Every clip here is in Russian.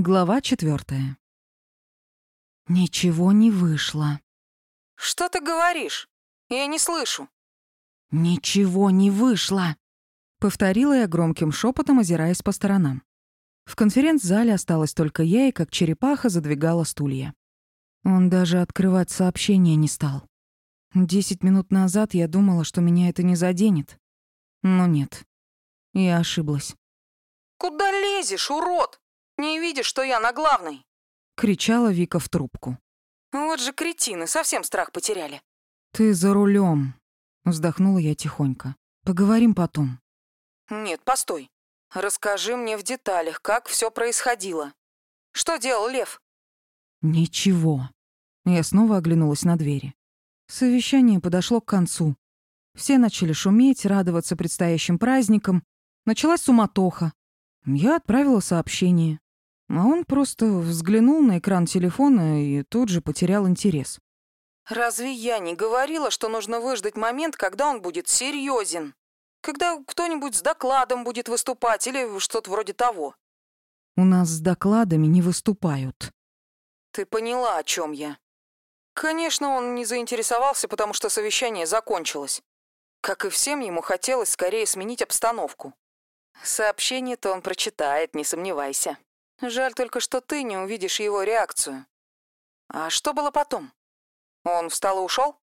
Глава четвертая. Ничего не вышло. Что ты говоришь? Я не слышу. Ничего не вышло, повторила я громким шепотом, озираясь по сторонам. В конференц-зале осталась только я и как черепаха задвигала стулья. Он даже открывать сообщение не стал. Десять минут назад я думала, что меня это не заденет. Но нет. Я ошиблась. Куда лезешь, урод? Не видишь, что я на главной? кричала Вика в трубку. Вот же кретины, совсем страх потеряли. Ты за рулем, вздохнула я тихонько. Поговорим потом. Нет, постой. Расскажи мне в деталях, как все происходило. Что делал Лев? Ничего. Я снова оглянулась на двери. Совещание подошло к концу. Все начали шуметь, радоваться предстоящим праздникам. Началась суматоха. Я отправила сообщение. А он просто взглянул на экран телефона и тут же потерял интерес. Разве я не говорила, что нужно выждать момент, когда он будет серьезен? Когда кто-нибудь с докладом будет выступать или что-то вроде того? У нас с докладами не выступают. Ты поняла, о чем я. Конечно, он не заинтересовался, потому что совещание закончилось. Как и всем, ему хотелось скорее сменить обстановку. Сообщение-то он прочитает, не сомневайся. Жаль только, что ты не увидишь его реакцию. А что было потом? Он встал и ушел?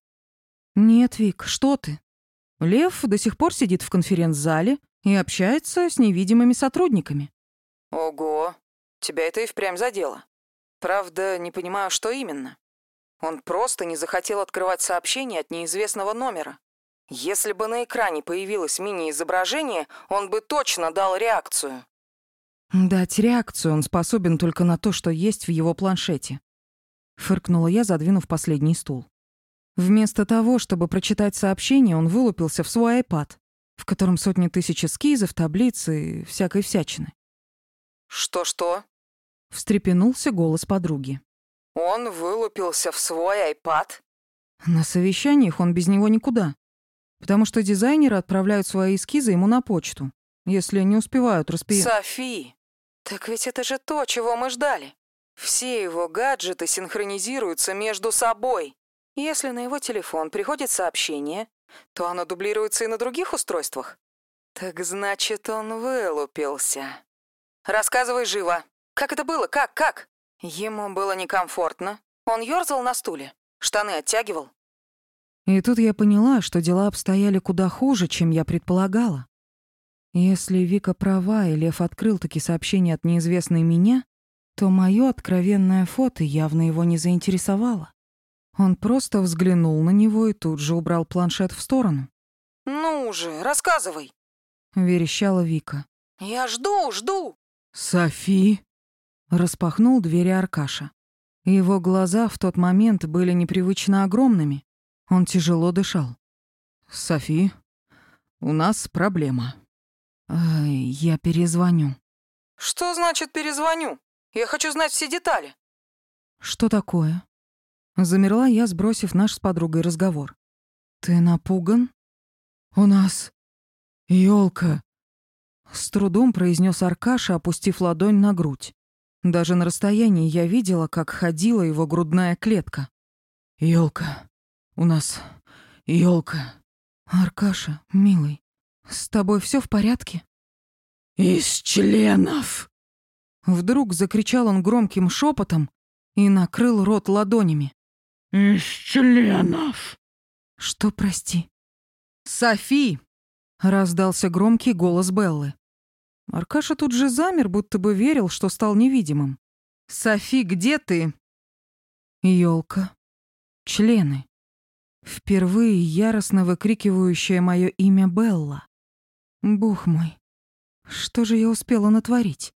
Нет, Вик, что ты? Лев до сих пор сидит в конференц-зале и общается с невидимыми сотрудниками. Ого, тебя это и впрямь задело. Правда, не понимаю, что именно. Он просто не захотел открывать сообщение от неизвестного номера. Если бы на экране появилось мини-изображение, он бы точно дал реакцию. Дать реакцию он способен только на то, что есть в его планшете. Фыркнула я, задвинув последний стул. Вместо того, чтобы прочитать сообщение, он вылупился в свой iPad, в котором сотни тысяч эскизов, таблиц и всякой всячины. «Что-что?» — встрепенулся голос подруги. «Он вылупился в свой iPad?» На совещаниях он без него никуда. Потому что дизайнеры отправляют свои эскизы ему на почту, если не успевают распи... Софи, так ведь это же то, чего мы ждали. Все его гаджеты синхронизируются между собой. Если на его телефон приходит сообщение, то оно дублируется и на других устройствах. Так значит, он вылупился. Рассказывай живо. Как это было? Как? Как? Ему было некомфортно. Он ёрзал на стуле. Штаны оттягивал. И тут я поняла, что дела обстояли куда хуже, чем я предполагала. Если Вика права, и Лев открыл таки сообщение от неизвестной меня, то моё откровенное фото явно его не заинтересовало. Он просто взглянул на него и тут же убрал планшет в сторону. «Ну же, рассказывай!» — верещала Вика. «Я жду, жду!» «Софи!» — распахнул двери Аркаша. Его глаза в тот момент были непривычно огромными. Он тяжело дышал. «Софи, у нас проблема». «Ай, я перезвоню». «Что значит перезвоню? Я хочу знать все детали». «Что такое?» Замерла я, сбросив наш с подругой разговор. «Ты напуган?» «У нас елка. С трудом произнес Аркаша, опустив ладонь на грудь. Даже на расстоянии я видела, как ходила его грудная клетка. Елка. У нас елка. Аркаша, милый, с тобой все в порядке? Из членов. Вдруг закричал он громким шепотом и накрыл рот ладонями. Из членов. Что, прости? Софи! Раздался громкий голос Беллы. Аркаша тут же замер, будто бы верил, что стал невидимым. «Софи, где ты?» Ёлка. Члены. Впервые яростно выкрикивающее мое имя Белла. Бог мой, что же я успела натворить?